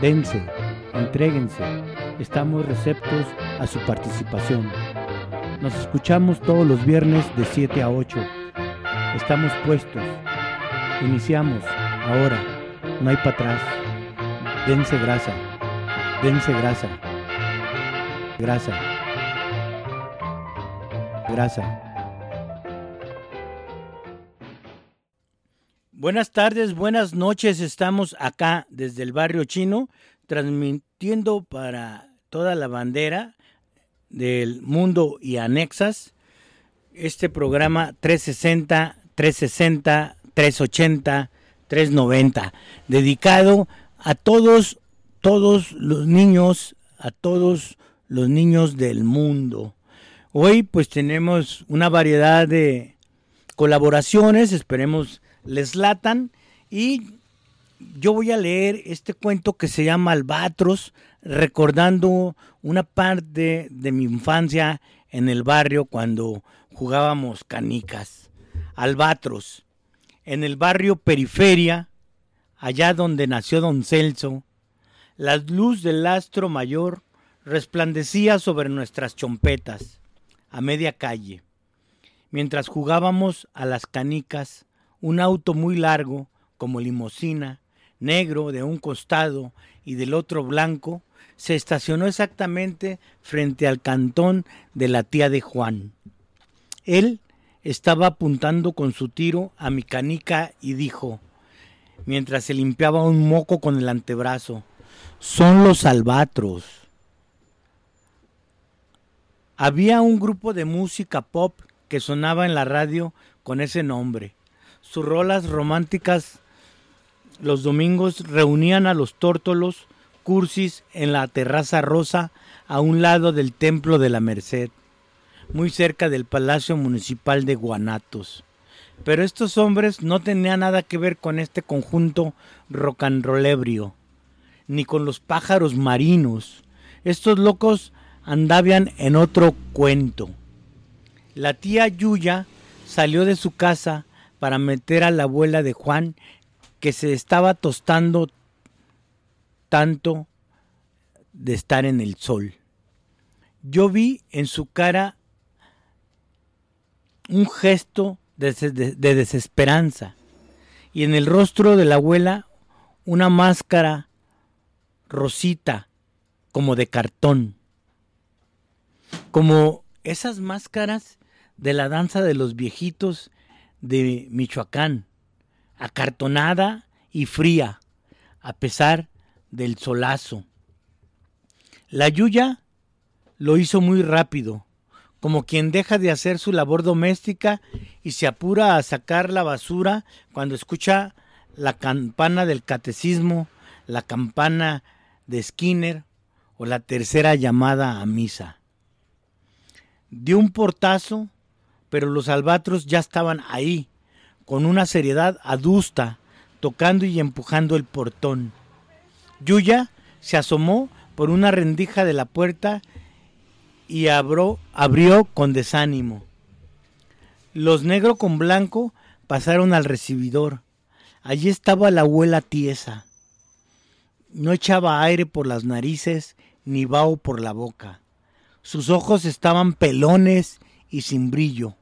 Dense, entréguense, estamos receptos a su participación. Nos escuchamos todos los viernes de 7 a 8. Estamos puestos. Iniciamos. Ahora. No hay para atrás. Dense grasa. Dense grasa. Grasa. Grasa. Buenas tardes, buenas noches. Estamos acá desde el barrio chino transmitiendo para toda la bandera del mundo y anexas este programa 360, 360, 380, 390, dedicado a todos, todos los niños, a todos los niños del mundo. Hoy pues tenemos una variedad de colaboraciones, esperemos les latan y yo voy a leer este cuento que se llama Albatros, recordando una parte de mi infancia en el barrio cuando jugábamos canicas. Albatros, en el barrio Periferia, allá donde nació don Celso, la luz del astro mayor resplandecía sobre nuestras chompetas, a media calle. Mientras jugábamos a las canicas, un auto muy largo, como limosina, negro de un costado y del otro blanco, se estacionó exactamente frente al cantón de la tía de Juan. Él estaba apuntando con su tiro a mi canica y dijo, mientras se limpiaba un moco con el antebrazo, son los albatros. Había un grupo de música pop que sonaba en la radio con ese nombre. Sus rolas románticas los domingos reunían a los tórtolos cursis en la terraza rosa a un lado del templo de la Merced, muy cerca del Palacio Municipal de Guanatos. Pero estos hombres no tenían nada que ver con este conjunto rocanrolebrio, ni con los pájaros marinos. Estos locos andaban en otro cuento. La tía Yuya salió de su casa para meter a la abuela de Juan que se estaba tostando tanto de estar en el sol. Yo vi en su cara un gesto de, desesperanza y en el rostro de la abuela una máscara rosita como de cartón, como esas máscaras de la danza de los viejitos de Michoacán, acartonada y fría, a pesar del solazo. La Yuya lo hizo muy rápido, como quien deja de hacer su labor doméstica y se apura a sacar la basura cuando escucha la campana del catecismo, la campana de Skinner o la tercera llamada a misa. Dio un portazo, pero los albatros ya estaban ahí, con una seriedad adusta, tocando y empujando el portón. Yuya se asomó por una rendija de la puerta y abrió, abrió con desánimo. Los negro con blanco pasaron al recibidor. Allí estaba la abuela tiesa. No echaba aire por las narices ni vaho por la boca. Sus ojos estaban pelones y sin brillo.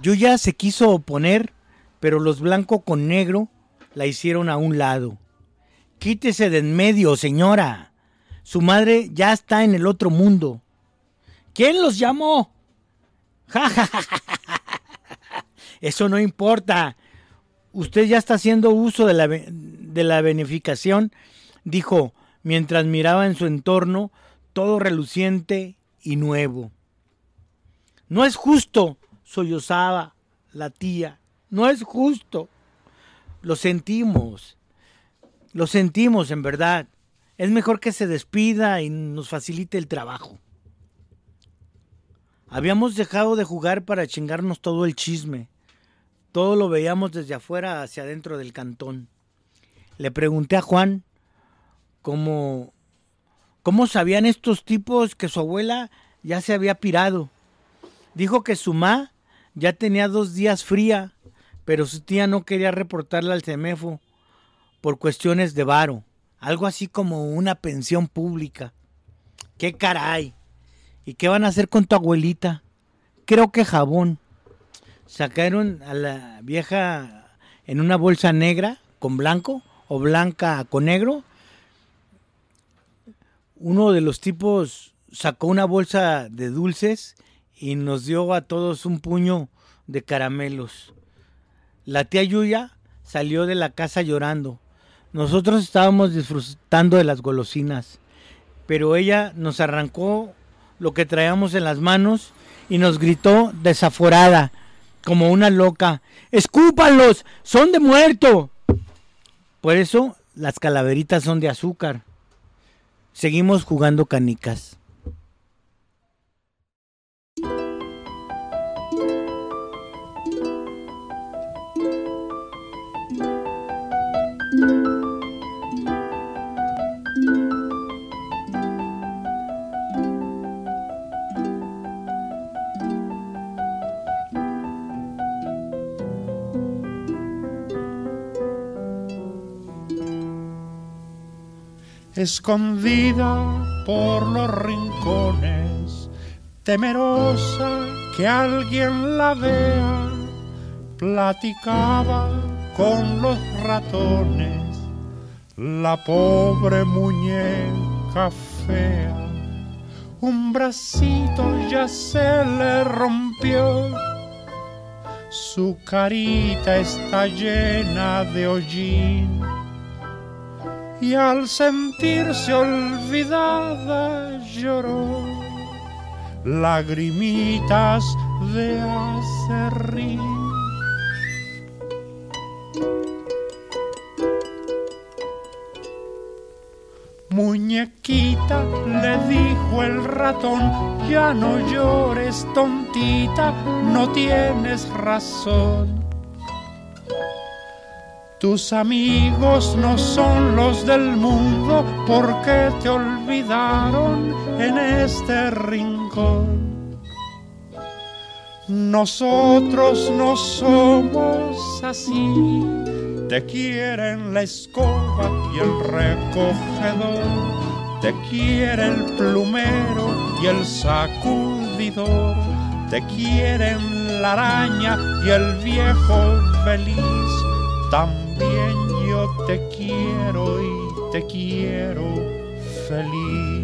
Yuya se quiso oponer, pero los blanco con negro la hicieron a un lado. Quítese de en medio, señora. Su madre ya está en el otro mundo. ¿Quién los llamó? Ja, ja, ja, Eso no importa. Usted ya está haciendo uso de la, de la beneficación, dijo, mientras miraba en su entorno todo reluciente y nuevo. No es justo, sollozaba la tía. No es justo. Lo sentimos. Lo sentimos, en verdad. Es mejor que se despida y nos facilite el trabajo. Habíamos dejado de jugar para chingarnos todo el chisme. Todo lo veíamos desde afuera hacia adentro del cantón. Le pregunté a Juan cómo, cómo sabían estos tipos que su abuela ya se había pirado. Dijo que su ma ya tenía dos días fría, pero su tía no quería reportarla al CEMEFO por cuestiones de varo. Algo así como una pensión pública. ¿Qué caray? ¿Y qué van a hacer con tu abuelita? Creo que jabón. Sacaron a la vieja en una bolsa negra con blanco o blanca con negro. Uno de los tipos sacó una bolsa de dulces y nos dio a todos un puño de caramelos. La tía Yuya salió de la casa llorando. Nosotros estábamos disfrutando de las golosinas, pero ella nos arrancó lo que traíamos en las manos y nos gritó desaforada, como una loca, ¡Escúpanlos! ¡Son de muerto! Por eso las calaveritas son de azúcar. Seguimos jugando canicas. Escondida por los rincones, temerosa que alguien la vea, platicaba con los ratones, la pobre muñeca fea. Un bracito ya se le rompió, su carita está llena de hollín y al sentirse olvidada lloró lagrimitas de acerrín. Muñequita, le dijo el ratón, ya no llores, tontita, no tienes razón. Tus amigos no son los del mundo porque te olvidaron en este rincón. Nosotros no somos así, te quieren la escoba y el recogedor, te quiere el plumero y el sacudidor, te quieren la araña y el viejo feliz te quiero y te quiero feliz.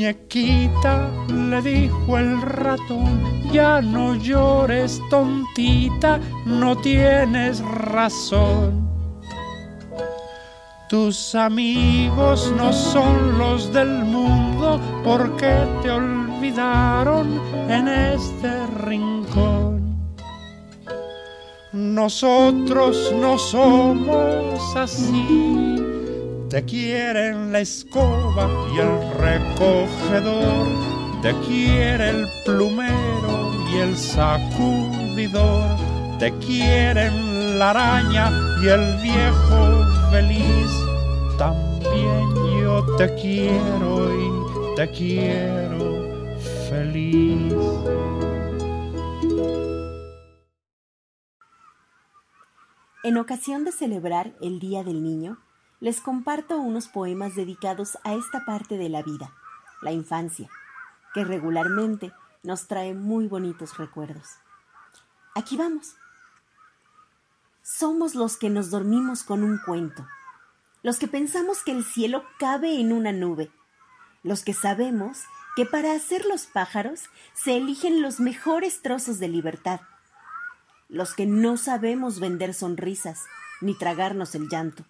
Muñequita, le dijo el ratón, ya no llores tontita, no tienes razón. Tus amigos no son los del mundo porque te olvidaron en este rincón. Nosotros no somos así te quieren la escoba y el recogedor, te quiere el plumero y el sacudidor, te quieren la araña y el viejo feliz. También yo te quiero y te quiero feliz. En ocasión de celebrar el Día del Niño, les comparto unos poemas dedicados a esta parte de la vida, la infancia, que regularmente nos trae muy bonitos recuerdos. Aquí vamos. Somos los que nos dormimos con un cuento, los que pensamos que el cielo cabe en una nube, los que sabemos que para hacer los pájaros se eligen los mejores trozos de libertad, los que no sabemos vender sonrisas ni tragarnos el llanto.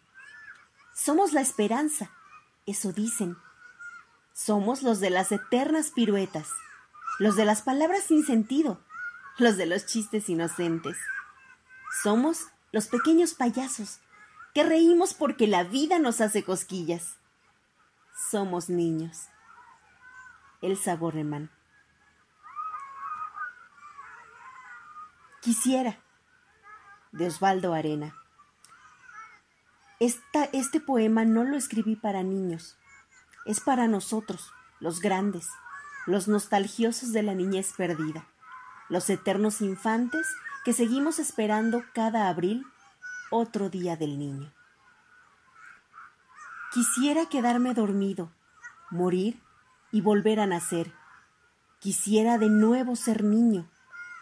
Somos la esperanza, eso dicen. Somos los de las eternas piruetas, los de las palabras sin sentido, los de los chistes inocentes. Somos los pequeños payasos que reímos porque la vida nos hace cosquillas. Somos niños. Elsa Borreman. Quisiera, de Osvaldo Arena. Este poema no lo escribí para niños, es para nosotros, los grandes, los nostalgiosos de la niñez perdida, los eternos infantes que seguimos esperando cada abril otro día del niño. Quisiera quedarme dormido, morir y volver a nacer. Quisiera de nuevo ser niño,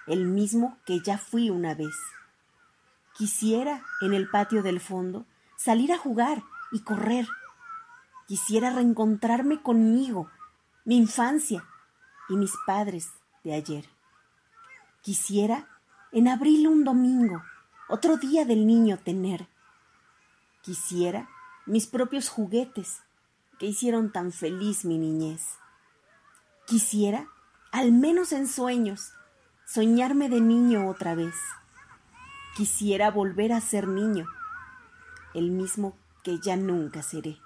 el mismo que ya fui una vez. Quisiera, en el patio del fondo, salir a jugar y correr. Quisiera reencontrarme conmigo, mi infancia y mis padres de ayer. Quisiera, en abril un domingo, otro día del niño tener. Quisiera mis propios juguetes que hicieron tan feliz mi niñez. Quisiera, al menos en sueños, soñarme de niño otra vez. Quisiera volver a ser niño, el mismo que ya nunca seré.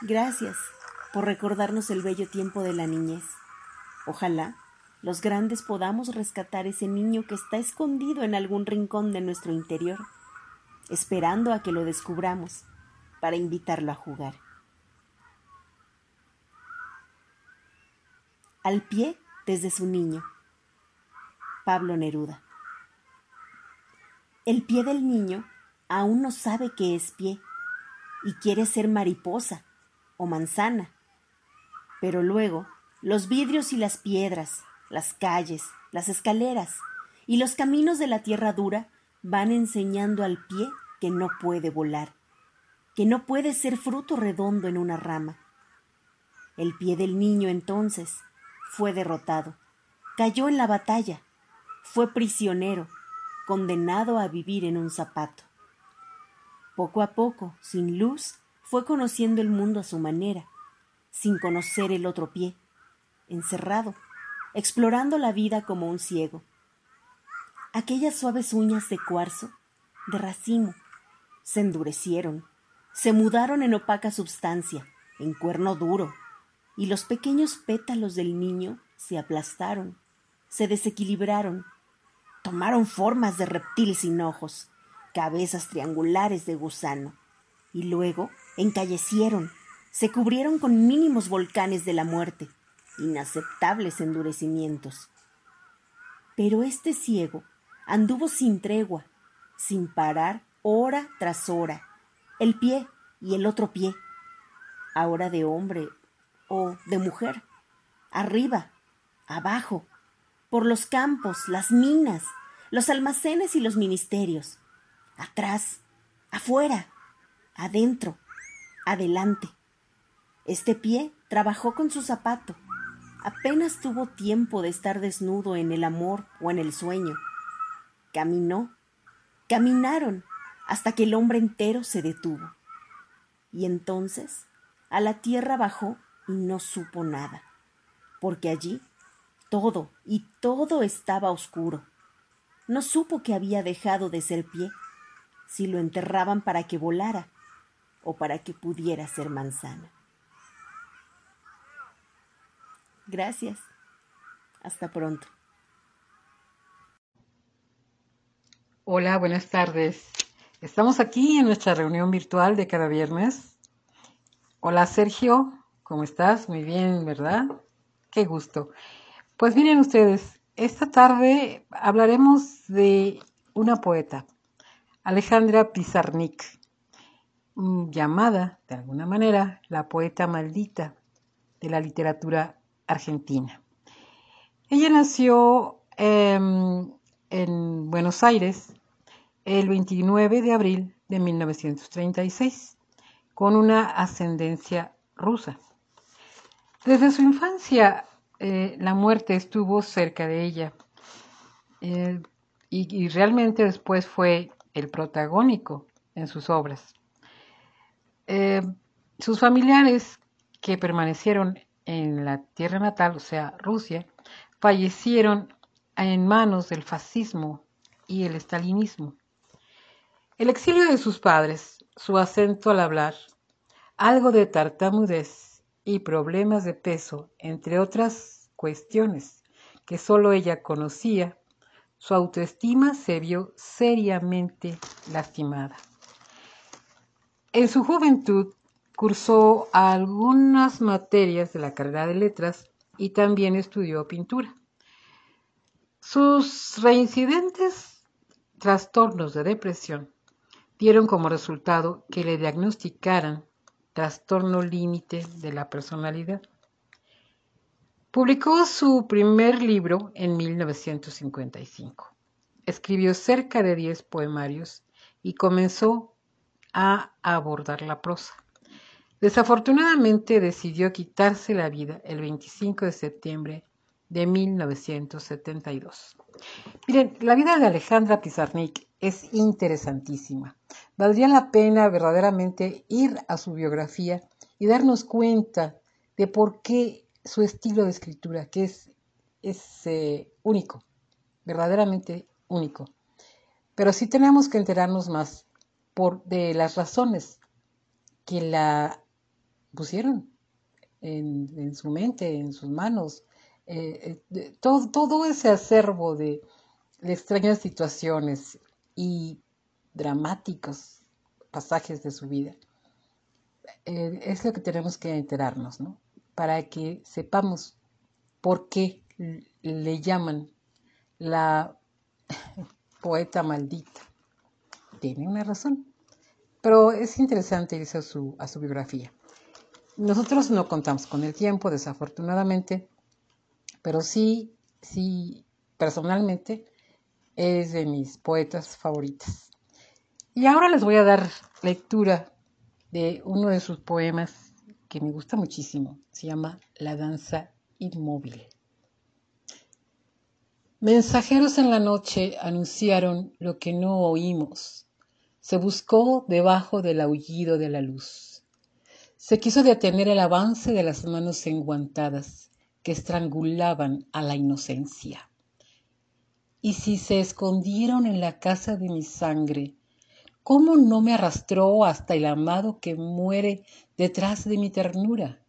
Gracias por recordarnos el bello tiempo de la niñez. Ojalá los grandes podamos rescatar ese niño que está escondido en algún rincón de nuestro interior esperando a que lo descubramos para invitarlo a jugar. Al pie desde su niño. Pablo Neruda. El pie del niño aún no sabe qué es pie y quiere ser mariposa o manzana. Pero luego los vidrios y las piedras, las calles, las escaleras y los caminos de la tierra dura van enseñando al pie que no puede volar, que no puede ser fruto redondo en una rama. El pie del niño entonces fue derrotado, cayó en la batalla, fue prisionero, condenado a vivir en un zapato. Poco a poco, sin luz, fue conociendo el mundo a su manera, sin conocer el otro pie, encerrado, explorando la vida como un ciego. Aquellas suaves uñas de cuarzo, de racimo, se endurecieron, se mudaron en opaca substancia, en cuerno duro, y los pequeños pétalos del niño se aplastaron, se desequilibraron, tomaron formas de reptil sin ojos, cabezas triangulares de gusano, y luego encallecieron, se cubrieron con mínimos volcanes de la muerte, inaceptables endurecimientos. Pero este ciego anduvo sin tregua, sin parar hora tras hora, el pie y el otro pie, ahora de hombre o de mujer, arriba, abajo, por los campos, las minas, los almacenes y los ministerios, atrás, afuera, adentro, adelante. Este pie trabajó con su zapato. Apenas tuvo tiempo de estar desnudo en el amor o en el sueño. Caminó, caminaron hasta que el hombre entero se detuvo. Y entonces a la tierra bajó y no supo nada, porque allí todo y todo estaba oscuro. No supo que había dejado de ser pie, si lo enterraban para que volara o para que pudiera ser manzana. Gracias. Hasta pronto. Hola, buenas tardes. Estamos aquí en nuestra reunión virtual de cada viernes. Hola Sergio, ¿cómo estás? Muy bien, ¿verdad? Qué gusto. Pues miren ustedes, esta tarde hablaremos de una poeta, Alejandra Pizarnik, llamada de alguna manera la poeta maldita de la literatura argentina. Ella nació em, en Buenos Aires el 29 de abril de 1936, con una ascendencia rusa. Desde su infancia, eh, la muerte estuvo cerca de ella eh, y, realmente después fue el protagónico en sus obras. Eh, sus familiares que permanecieron en la tierra natal, o sea, Rusia, fallecieron en manos del fascismo y el estalinismo. El exilio de sus padres, su acento al hablar, algo de tartamudez y problemas de peso, entre otras cuestiones que solo ella conocía, su autoestima se vio seriamente lastimada. En su juventud cursó algunas materias de la carrera de letras y también estudió pintura. Sus reincidentes trastornos de depresión dieron como resultado que le diagnosticaran trastorno límite de la personalidad. Publicó su primer libro en 1955. Escribió cerca de 10 poemarios y comenzó a abordar la prosa. Desafortunadamente decidió quitarse la vida el 25 de septiembre de 1972. Miren, la vida de Alejandra Pizarnik es interesantísima. Valdría la pena verdaderamente ir a su biografía y darnos cuenta de por qué su estilo de escritura, que es, es eh, único, verdaderamente único. Pero sí tenemos que enterarnos más por, de las razones que la pusieron en su mente, en sus manos, eh, eh, todo, todo, ese acervo de, extrañas situaciones y dramáticos pasajes de su vida. Eh, es lo que tenemos que enterarnos, ¿no? Para que sepamos por qué le llaman la poeta maldita. Tiene una razón. Pero es interesante irse a su, a su biografía. Nosotros no contamos con el tiempo, desafortunadamente, pero sí, sí, personalmente es de mis poetas favoritas. Y ahora les voy a dar lectura de uno de sus poemas que me gusta muchísimo. Se llama La danza inmóvil. Mensajeros en la noche anunciaron lo que no oímos. Se buscó debajo del aullido de la luz. Se quiso detener el avance de las manos enguantadas que estrangulaban a la inocencia. Y si se escondieron en la casa de mi sangre, ¿cómo no me arrastró hasta el amado que muere detrás de mi ternura?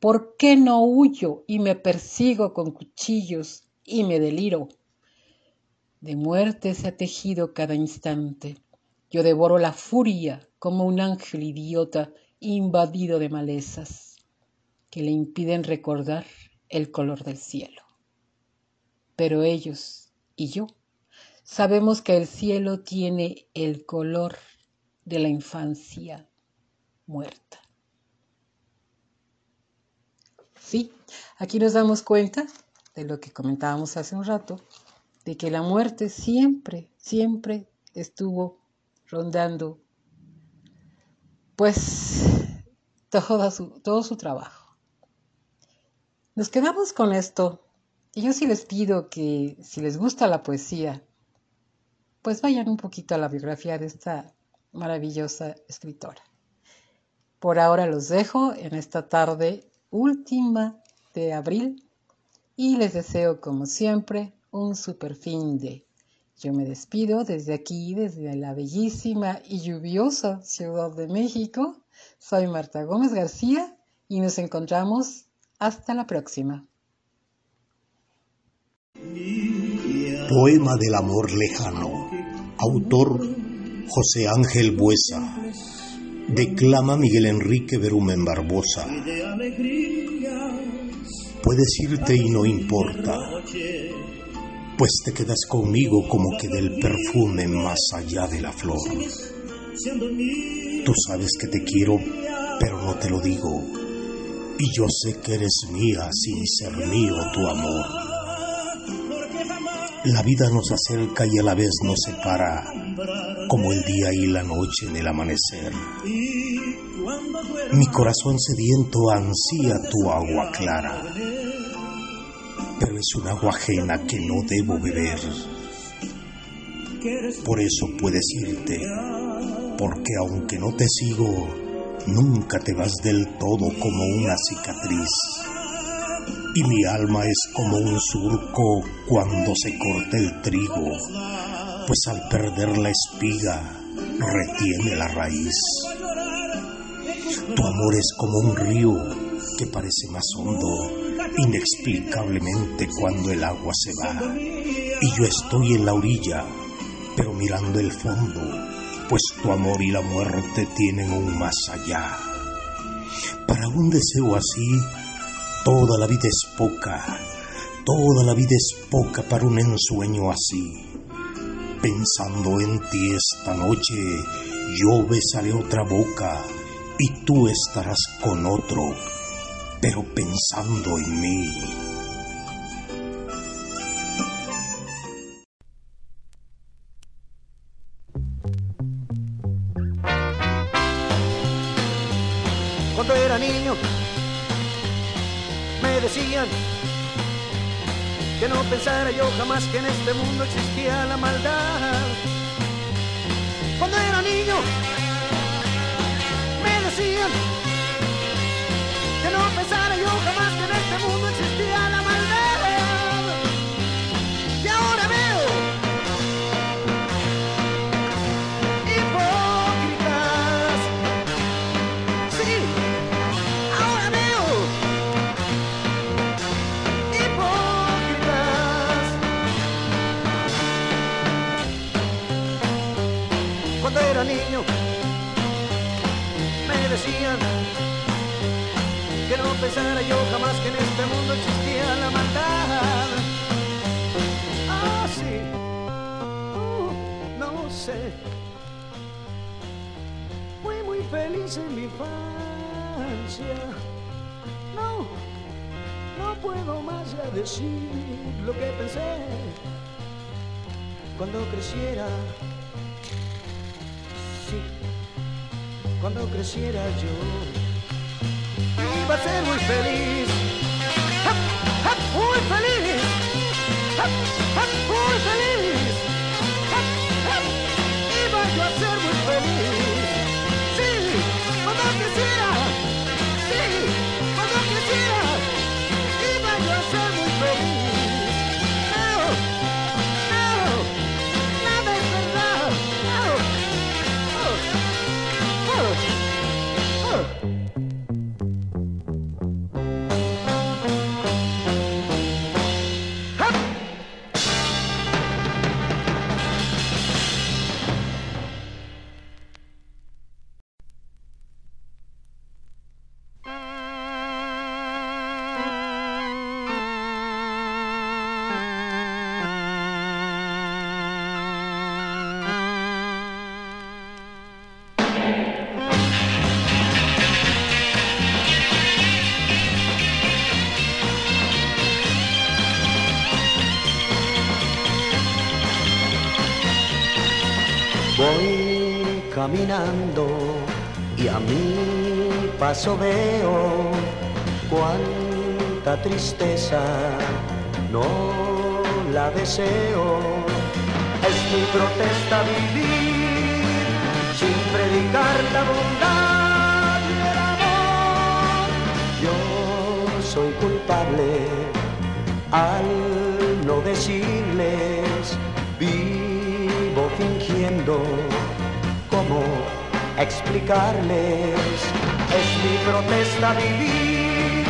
¿Por qué no huyo y me persigo con cuchillos y me deliro? De muerte se ha tejido cada instante. Yo devoro la furia como un ángel idiota invadido de malezas que le impiden recordar el color del cielo. Pero ellos y yo sabemos que el cielo tiene el color de la infancia muerta. Sí, aquí nos damos cuenta de lo que comentábamos hace un rato, de que la muerte siempre, siempre estuvo rondando pues todo su, todo su trabajo. Nos quedamos con esto. Y yo sí les pido que si les gusta la poesía, pues vayan un poquito a la biografía de esta maravillosa escritora. Por ahora los dejo en esta tarde última de abril y les deseo como siempre un super fin de. Yo me despido desde aquí, desde la bellísima y lluviosa Ciudad de México. Soy Marta Gómez García y nos encontramos hasta la próxima. Poema del amor lejano. Autor José Ángel Buesa. Declama Miguel Enrique Berumen Barbosa. Puedes irte y no importa, pues te quedas conmigo como que del perfume más allá de la flor. Tú sabes que te quiero, pero no te lo digo y yo sé que eres mía sin ser mío tu amor. La vida nos acerca y a la vez nos separa, como el día y la noche en el amanecer. Mi corazón sediento ansía tu agua clara, pero es un agua ajena que no debo beber. Por eso puedes irte, porque aunque no te sigo, nunca te vas del todo como una cicatriz. Y mi alma es como un surco cuando se corta el trigo, pues al perder la espiga retiene la raíz. Tu amor es como un río que parece más hondo inexplicablemente cuando el agua se va. Y yo estoy en la orilla, pero mirando el fondo, pues tu amor y la muerte tienen un más allá. Para un deseo así, toda la vida es poca, toda la vida es poca para un ensueño así. Pensando en ti esta noche, yo besaré otra boca y tú estarás con otro, pero pensando en mí. Me pensara yo jamás que en este mundo existía la maldad. Ah, sí, Uh, no sé. Fui muy feliz en mi infancia. No, no puedo más ya decir lo que pensé cuando creciera. Sí, cuando creciera yo iba a ser muy feliz. Y a mi paso veo cuánta tristeza, no la deseo. Es mi protesta vivir sin predicar la bondad y amor. Yo soy culpable al no decirles vivo fingiendo cómo explicarles. Es mi protesta vivir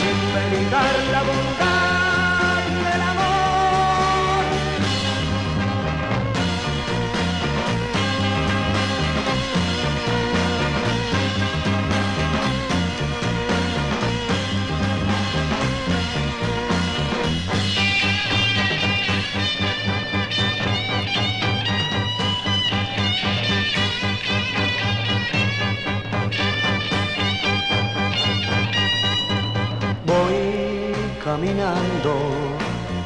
sin predicar la bondad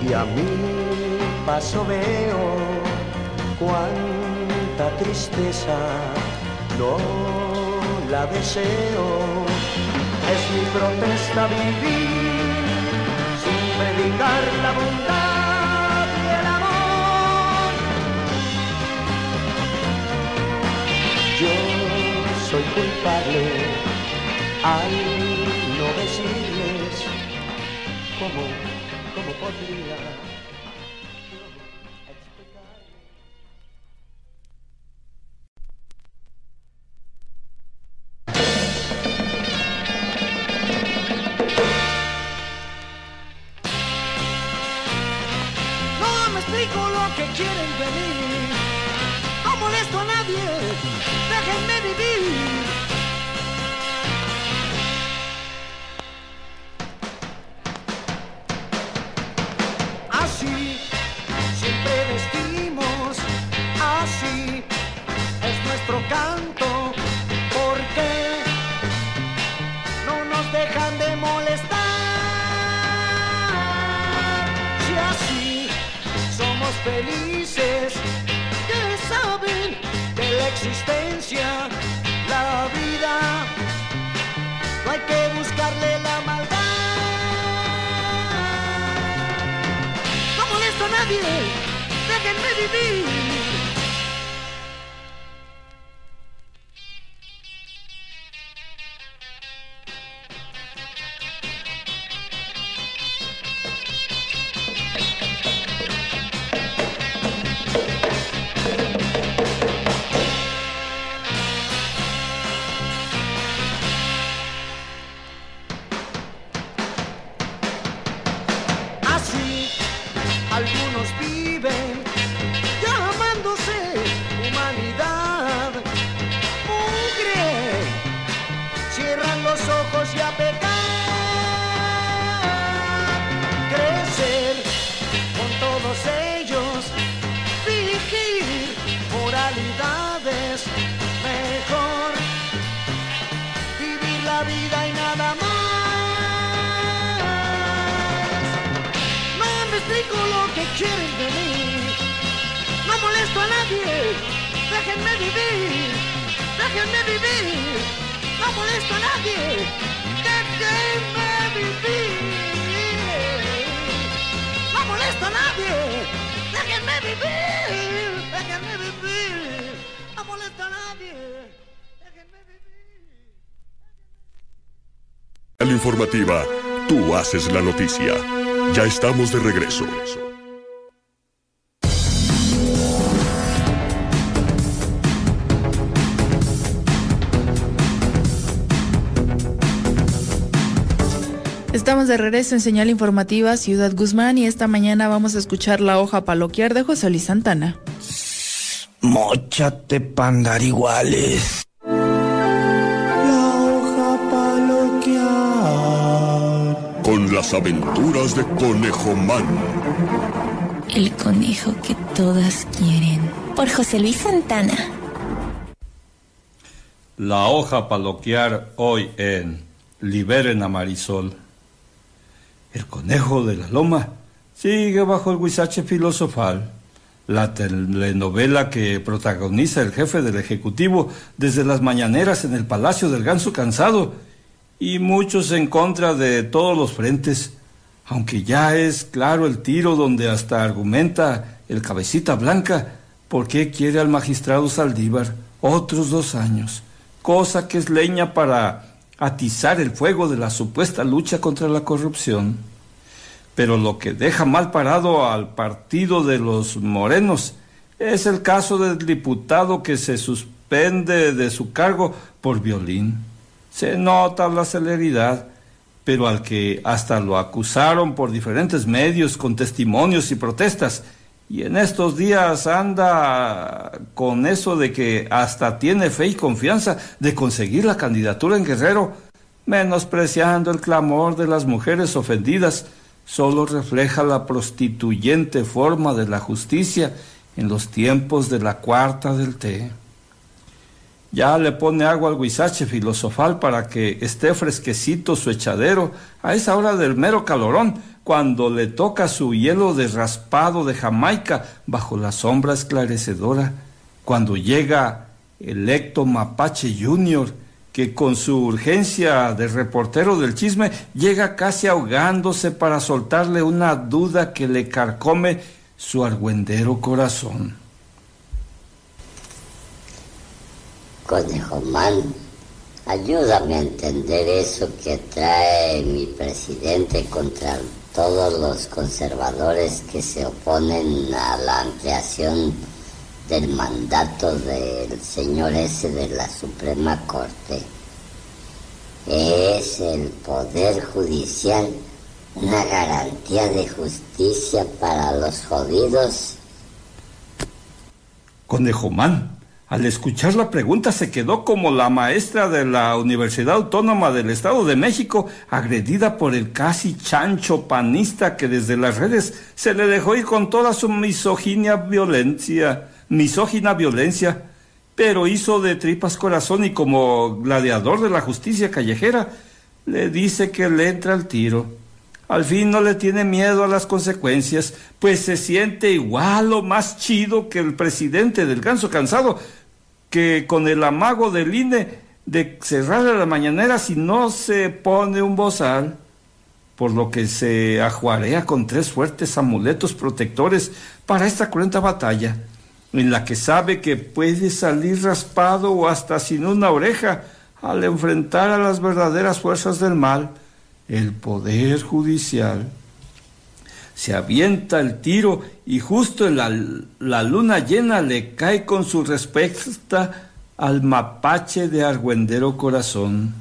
y a mi paso veo cuánta tristeza, no la deseo. Es mi protesta vivir sin predicar la bondad y el amor. Yo soy culpable al cómo, cómo podría. Algunos viven Déjenme vivir. No molesto a nadie. Déjenme vivir. No molesto a nadie. Déjenme vivir. Déjenme vivir. No molesto a nadie. Déjenme vivir. La informativa, tú haces la noticia. Ya estamos de regreso. Estamos de regreso en señal informativa Ciudad Guzmán y esta mañana vamos a escuchar la hoja paloquiar de José Luis Santana. Móchate pandariguales. La hoja paloquial. Con las aventuras de Conejo Man. El conejo que todas quieren. Por José Luis Santana. La hoja paloquear hoy en Liberen a Marisol. El conejo de la loma sigue bajo el huizache filosofal. La telenovela que protagoniza el jefe del Ejecutivo desde las mañaneras en el Palacio del Ganso Cansado y muchos en contra de todos los frentes, aunque ya es claro el tiro donde hasta argumenta el cabecita blanca por qué quiere al magistrado Saldívar otros dos años, cosa que es leña para atizar el fuego de la supuesta lucha contra la corrupción. Pero lo que deja mal parado al partido de los morenos es el caso del diputado que se suspende de su cargo por violín. Se nota la celeridad, pero al que hasta lo acusaron por diferentes medios con testimonios y protestas, y en estos días anda con eso de que hasta tiene fe y confianza de conseguir la candidatura en Guerrero, menospreciando el clamor de las mujeres ofendidas, solo refleja la prostituyente forma de la justicia en los tiempos de la cuarta del té. Ya le pone agua al guisache filosofal para que esté fresquecito su echadero a esa hora del mero calorón, cuando le toca su hielo de raspado de Jamaica bajo la sombra esclarecedora, cuando llega el Ecto Mapache Junior que con su urgencia de reportero del chisme llega casi ahogándose para soltarle una duda que le carcome su argüendero corazón. Conejo Man, ayúdame a entender eso que trae mi presidente contra todos los conservadores que se oponen a la ampliación del mandato del señor ese de la Suprema Corte. Es el Poder Judicial una garantía de justicia para los jodidos. Al escuchar la pregunta se quedó como la maestra de la Universidad Autónoma del Estado de México, agredida por el casi chancho panista que desde las redes se le dejó ir con toda su misoginia violencia, misógina violencia, pero hizo de tripas corazón y como gladiador de la justicia callejera, le dice que le entra al tiro. Al fin no le tiene miedo a las consecuencias, pues se siente igual o más chido que el presidente del ganso cansado, que con el amago del INE de cerrar a la mañanera si no se pone un bozal, por lo que se ajuarea con tres fuertes amuletos protectores para esta cruenta batalla, en la que sabe que puede salir raspado o hasta sin una oreja al enfrentar a las verdaderas fuerzas del mal, el poder judicial se avienta el tiro y justo en la, la, luna llena le cae con su respuesta al mapache de Argüendero Corazón.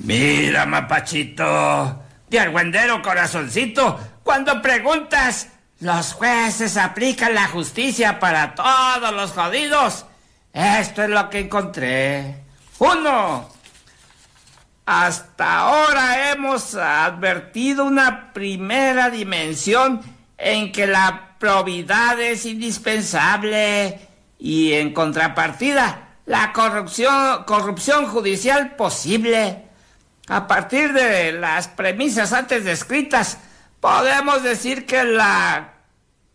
Mira, mapachito, de Argüendero Corazoncito, cuando preguntas, los jueces aplican la justicia para todos los jodidos. Esto es lo que encontré. Uno, hasta ahora hemos advertido una primera dimensión en que la probidad es indispensable y en contrapartida la corrupción, judicial posible. A partir de las premisas antes descritas, podemos decir que la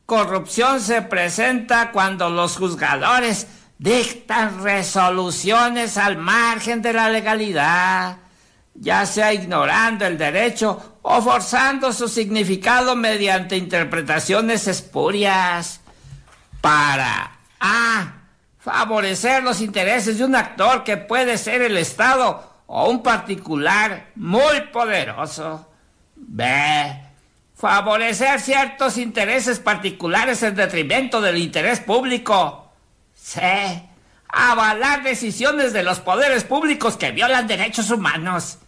corrupción se presenta cuando los juzgadores dictan resoluciones al margen de la legalidad ya sea ignorando el derecho o forzando su significado mediante interpretaciones espurias, para A. favorecer los intereses de un actor que puede ser el Estado o un particular muy poderoso. B. Favorecer ciertos intereses particulares en detrimento del interés público. C. Avalar decisiones de los poderes públicos que violan derechos humanos.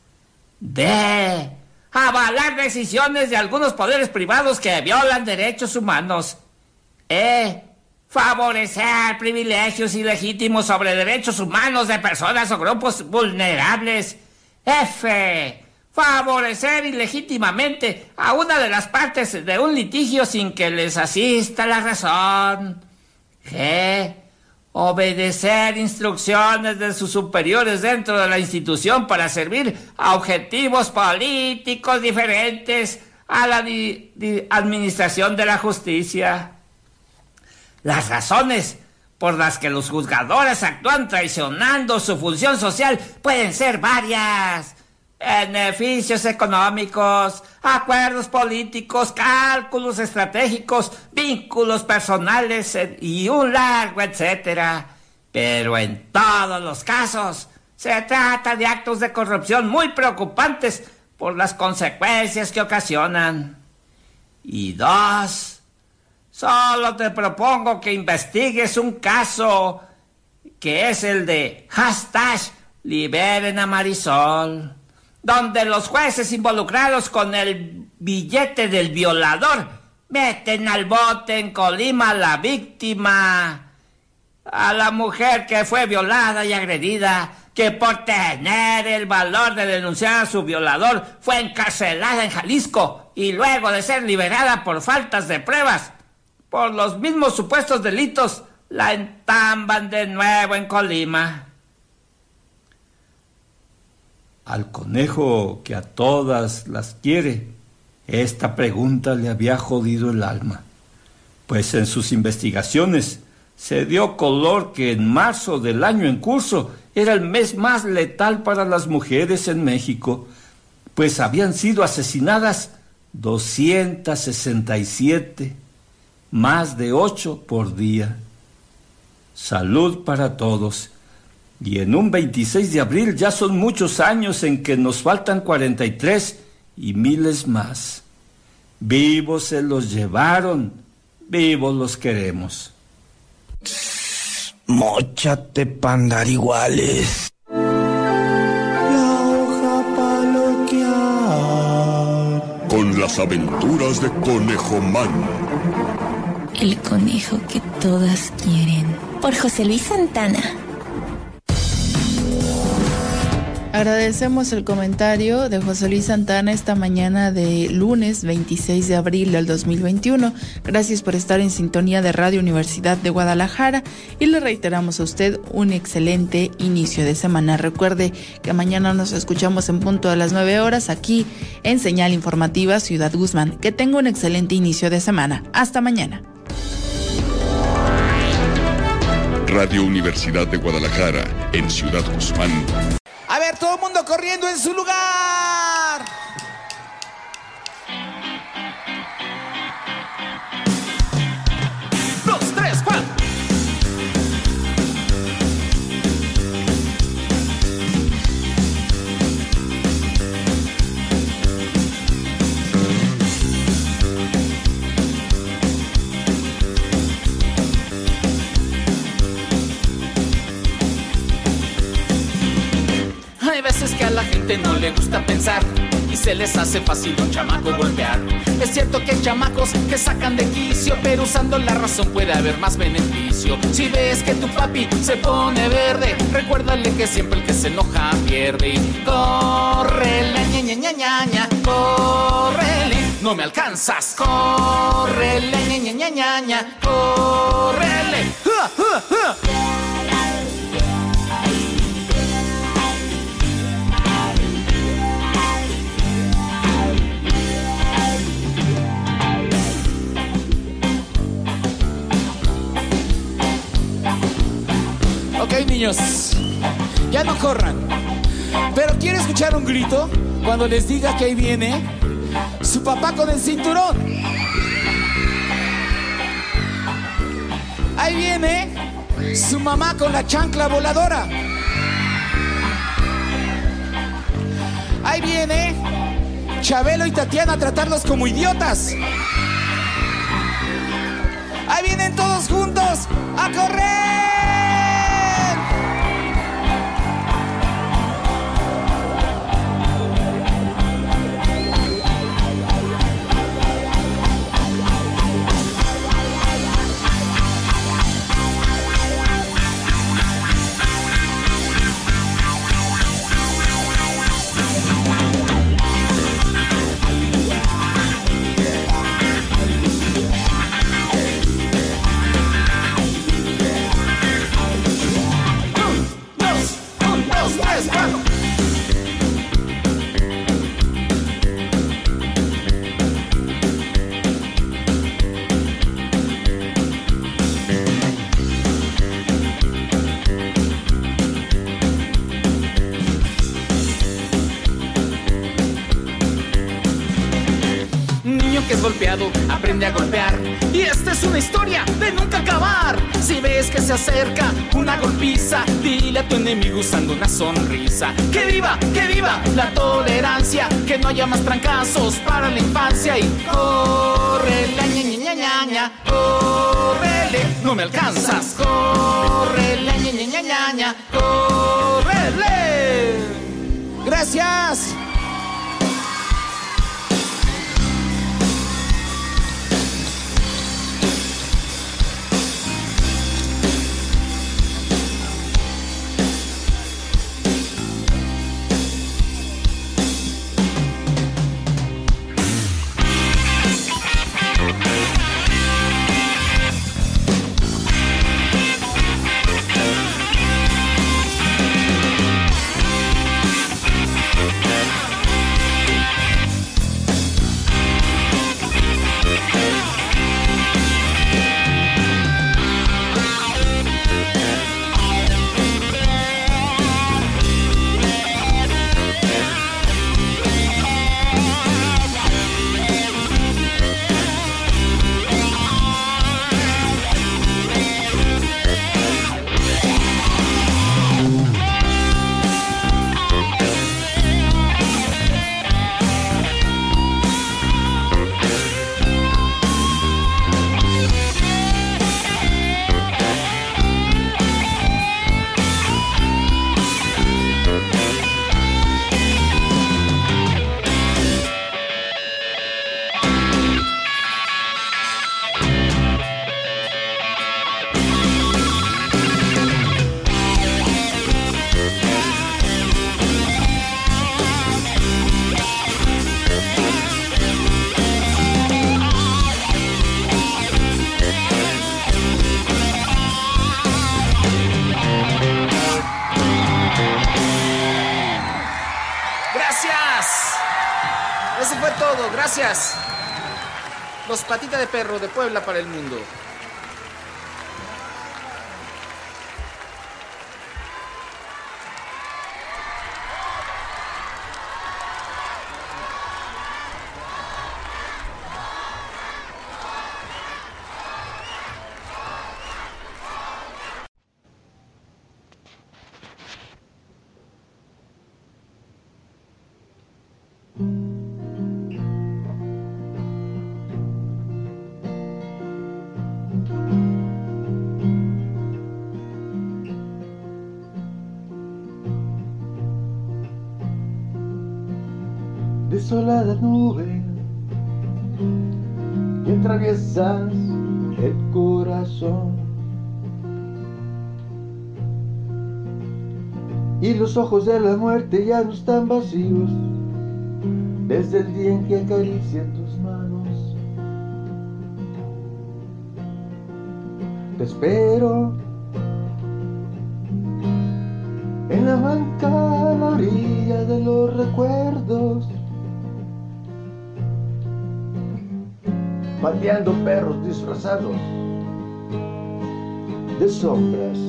D. Avalar decisiones de algunos poderes privados que violan derechos humanos. E. Favorecer privilegios ilegítimos sobre derechos humanos de personas o grupos vulnerables. F. Favorecer ilegítimamente a una de las partes de un litigio sin que les asista la razón. G obedecer instrucciones de sus superiores dentro de la institución para servir a objetivos políticos diferentes a la administración de la justicia. Las razones por las que los juzgadores actúan traicionando su función social pueden ser varias beneficios económicos, acuerdos políticos, cálculos estratégicos, vínculos personales eh, y un largo etcétera. Pero en todos los casos se trata de actos de corrupción muy preocupantes por las consecuencias que ocasionan. Y dos, solo te propongo que investigues un caso que es el de hashtag liberen a Marisol donde los jueces involucrados con el billete del violador meten al bote en Colima a la víctima, a la mujer que fue violada y agredida, que por tener el valor de denunciar a su violador fue encarcelada en Jalisco y luego de ser liberada por faltas de pruebas, por los mismos supuestos delitos, la entamban de nuevo en Colima. Al conejo que a todas las quiere, esta pregunta le había jodido el alma, pues en sus investigaciones se dio color que en marzo del año en curso era el mes más letal para las mujeres en México, pues habían sido asesinadas 267, más de 8 por día. Salud para todos. Y en un 26 de abril ya son muchos años en que nos faltan 43 y miles más. Vivos se los llevaron, vivos los queremos. Móchate para andar iguales. La hoja. Con las aventuras de Conejo Man. El conejo que todas quieren. Por José Luis Santana. Agradecemos el comentario de José Luis Santana esta mañana de lunes 26 de abril del 2021. Gracias por estar en sintonía de Radio Universidad de Guadalajara y le reiteramos a usted un excelente inicio de semana. Recuerde que mañana nos escuchamos en punto de las 9 horas aquí en Señal Informativa Ciudad Guzmán. Que tenga un excelente inicio de semana. Hasta mañana. Radio Universidad de Guadalajara, en Ciudad Guzmán. Todo el mundo corriendo en su lugar. Hay veces que a la gente no le gusta pensar y se les hace fácil un chamaco golpear. Es cierto que hay chamacos que sacan de quicio, pero usando la razón puede haber más beneficio. Si ves que tu papi se pone verde, recuérdale que siempre el que se enoja pierde. Y córrele, ña, ña, ña, ña, córrele, no me alcanzas. Córrele, ña, ña, ña, ña, ña, córrele. ¡Ja, ja, ja! Ok, niños, ya no corran. Pero ¿quiere escuchar un grito cuando les diga que ahí viene su papá con el cinturón? Ahí viene su mamá con la chancla voladora. Ahí viene Chabelo y Tatiana a tratarlos como idiotas. Ahí vienen todos juntos a correr. Aprende a golpear. Y esta es una historia de nunca acabar. Si ves que se acerca una golpiza, dile a tu enemigo usando una sonrisa. ¡Que viva, que viva la tolerancia! Que no haya más trancazos para la infancia. Y corre, la ña, ña, ña, no me alcanzas. Corre, la ña, ña, ña. Gracias. De perro de Puebla para el mundo. Los ojos de la muerte ya no están vacíos desde el día en que acaricia tus manos. Te espero en la banca a de los recuerdos. pateando perros disfrazados de sombras.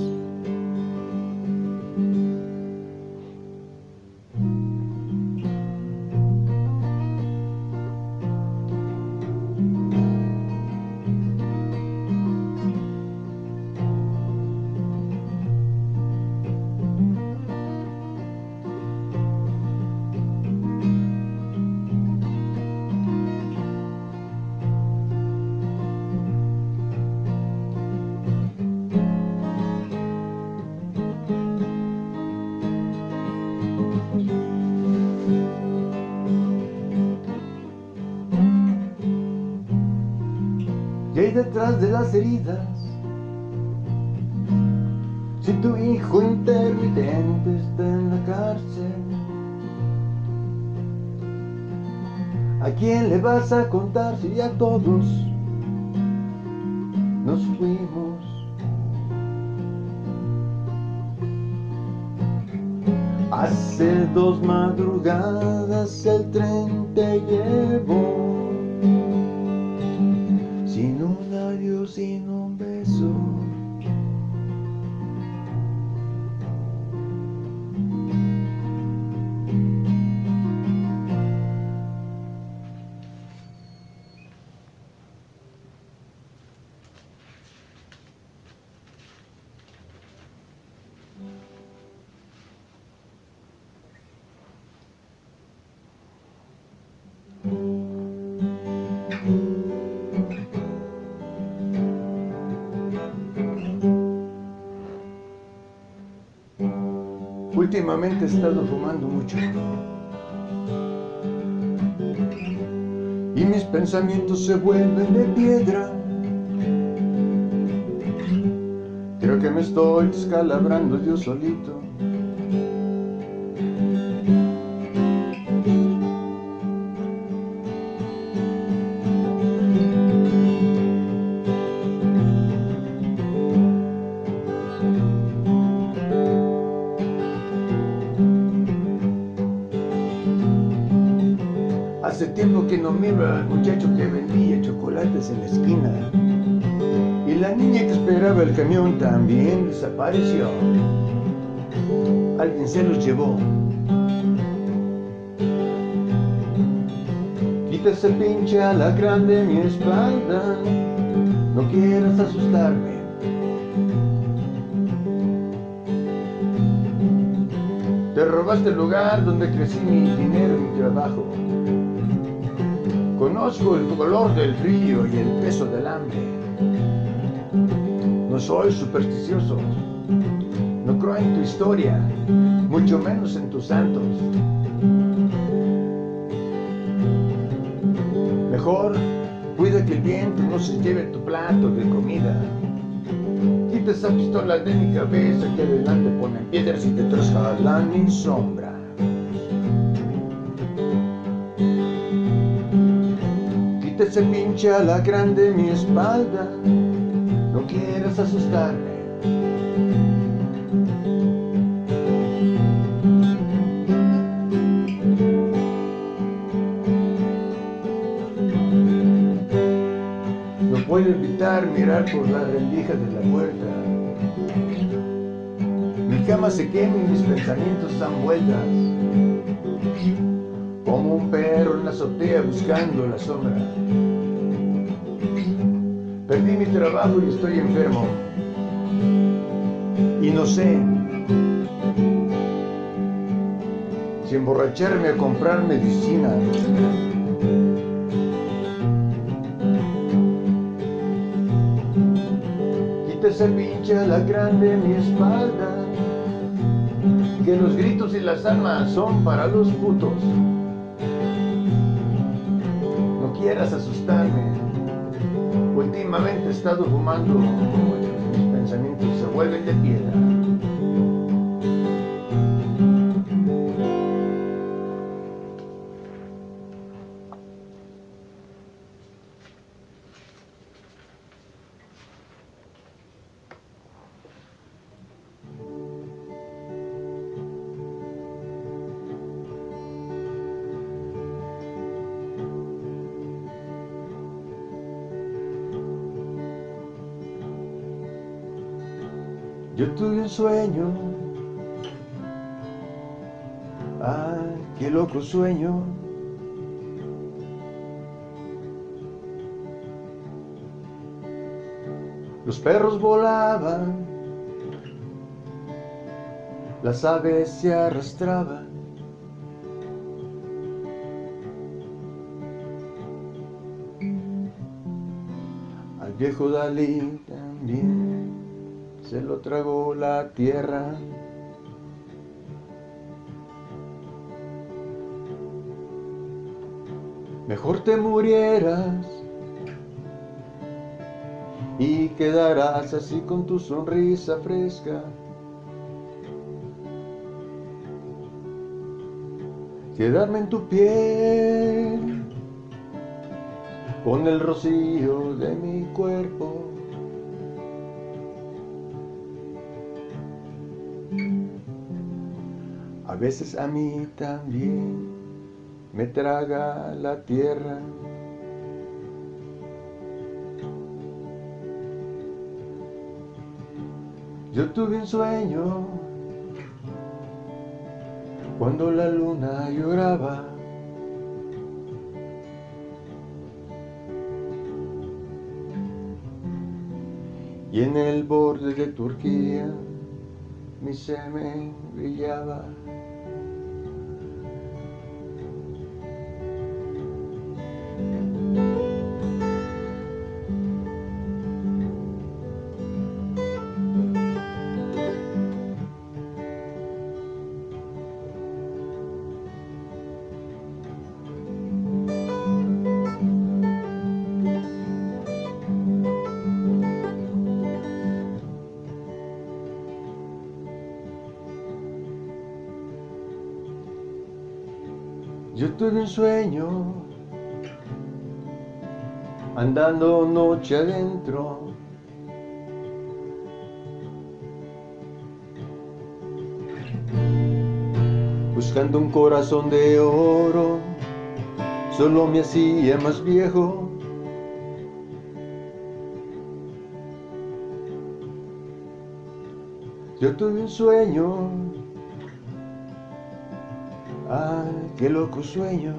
Detrás de las heridas, si tu hijo intermitente está en la cárcel, ¿a quién le vas a contar si ya todos nos fuimos? Hace dos madrugadas el tren te llevó Últimamente he estado fumando mucho. Y mis pensamientos se vuelven de piedra. Creo que me estoy descalabrando yo solito. Hace tiempo que no miro al muchacho que vendía chocolates en la esquina. Y la niña que esperaba el camión también desapareció. Alguien se los llevó. Quita ese pinche alacrán de mi espalda. No quieras asustarme. Te robaste el lugar donde crecí mi dinero y mi trabajo. Conozco el color del frío y el peso del hambre. No soy supersticioso. No creo en tu historia, mucho menos en tus santos. Mejor cuida que el viento no se lleve tu plato de comida. Quita esa pistola de mi cabeza que adelante ponen piedras y te trasjalan mi sombra. Quita ese pinche alacrán de mi espalda. No quieras asustarme. puedo evitar mirar por la rendija de la puerta. Mi cama se quema y mis pensamientos dan vueltas. Como un perro en la azotea buscando la sombra. Trabajo y estoy enfermo. Y no sé si emborracharme o comprar medicina. Quita ese pinche la grande mi espalda. Que los gritos y las armas son para los putos. No quieras asustarme. Últimamente he estado fumando. Mis pensamientos se vuelven de piedra. Tuve un sueño, ay, qué loco sueño. Los perros volaban, las aves se arrastraban. Al viejo Dalí también se lo tragó la tierra. Mejor te murieras y quedarás así con tu sonrisa fresca. Quedarme en tu piel con el rocío de mi cuerpo. A veces a mí también me traga la tierra. Yo tuve un sueño cuando la luna lloraba. Y en el borde de Turquía mi semen brillaba. Yo tuve un sueño andando noche adentro. Buscando un corazón de oro, solo me hacía más viejo. Yo tuve un sueño qué loco sueño.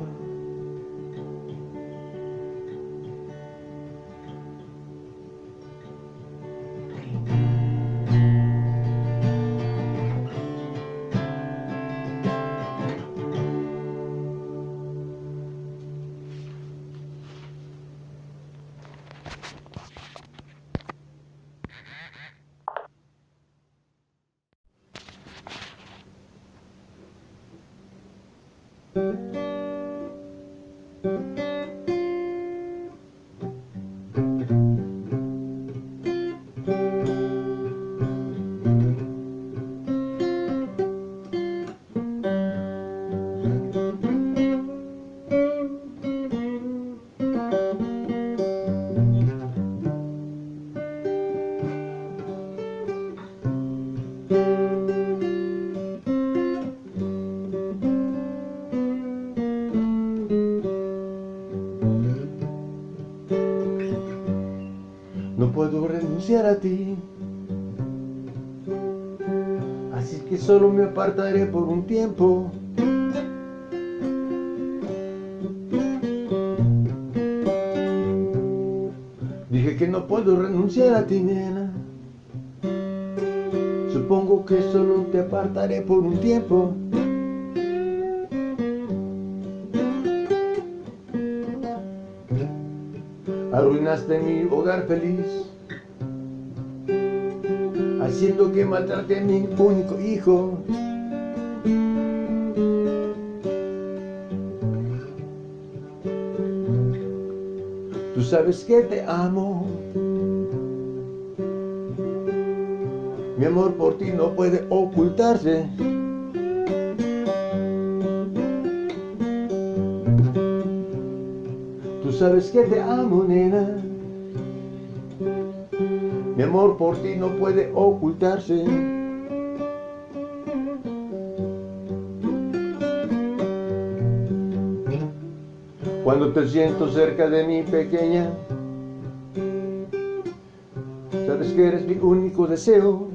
Apartaré por un tiempo. Dije que no puedo renunciar a ti, nena. Supongo que solo te apartaré por un tiempo. Arruinaste mi hogar feliz, haciendo que maltrate a mi único hijo. Tú sabes que te amo. Mi amor por ti no puede ocultarse. Tú sabes que te amo, nena. Mi amor por ti no puede ocultarse. Cuando te siento cerca de mi pequeña, sabes que eres mi único deseo.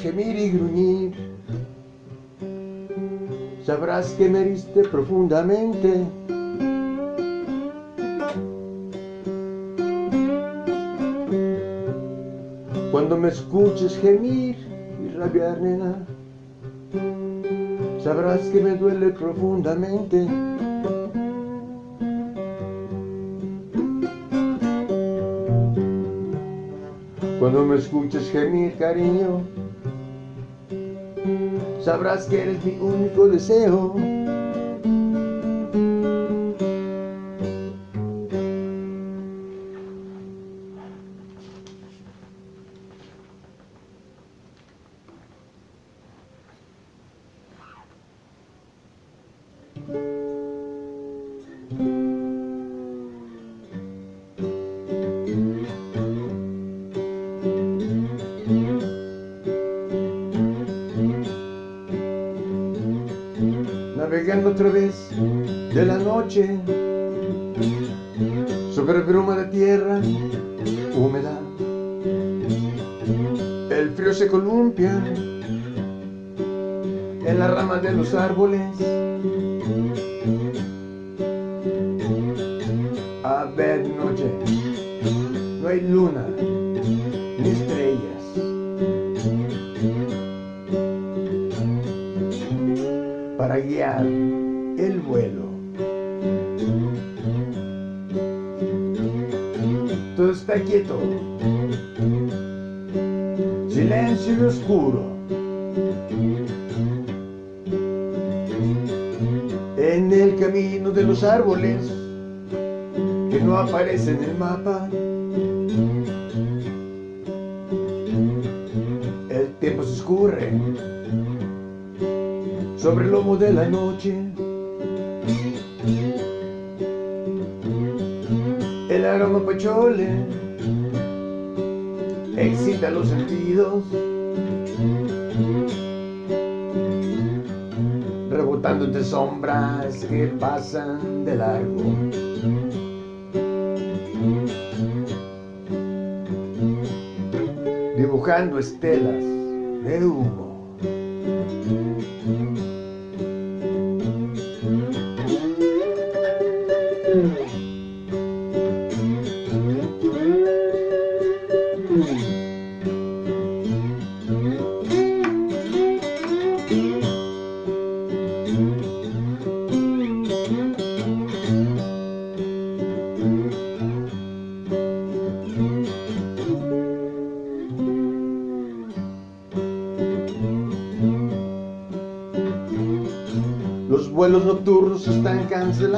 Gemir y gruñir, sabrás que me heriste profundamente. Cuando me escuches gemir y rabiar, nena, sabrás que me duele profundamente. Cuando me escuches gemir, cariño, sabrás que eres mi único deseo. Las de la noche. El aroma pachole excita los sentidos, rebotando entre sombras que pasan de largo. Dibujando estelas de humo. Están